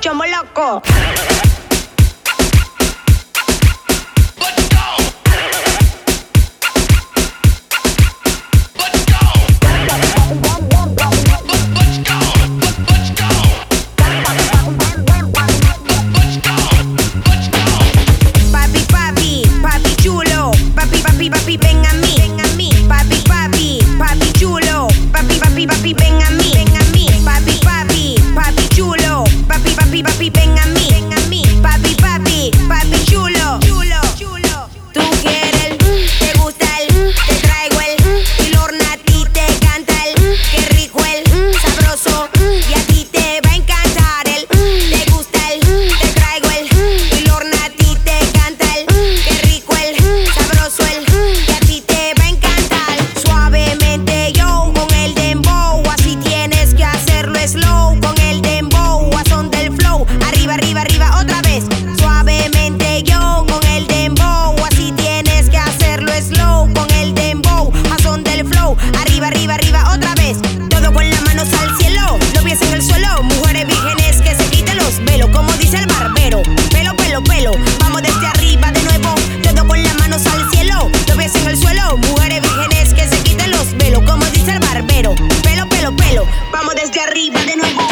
chomo loco. Mujeres vírgenes que se quiten los velos, como dice el barbero. Pelo, pelo, pelo. Vamos desde arriba de nuevo.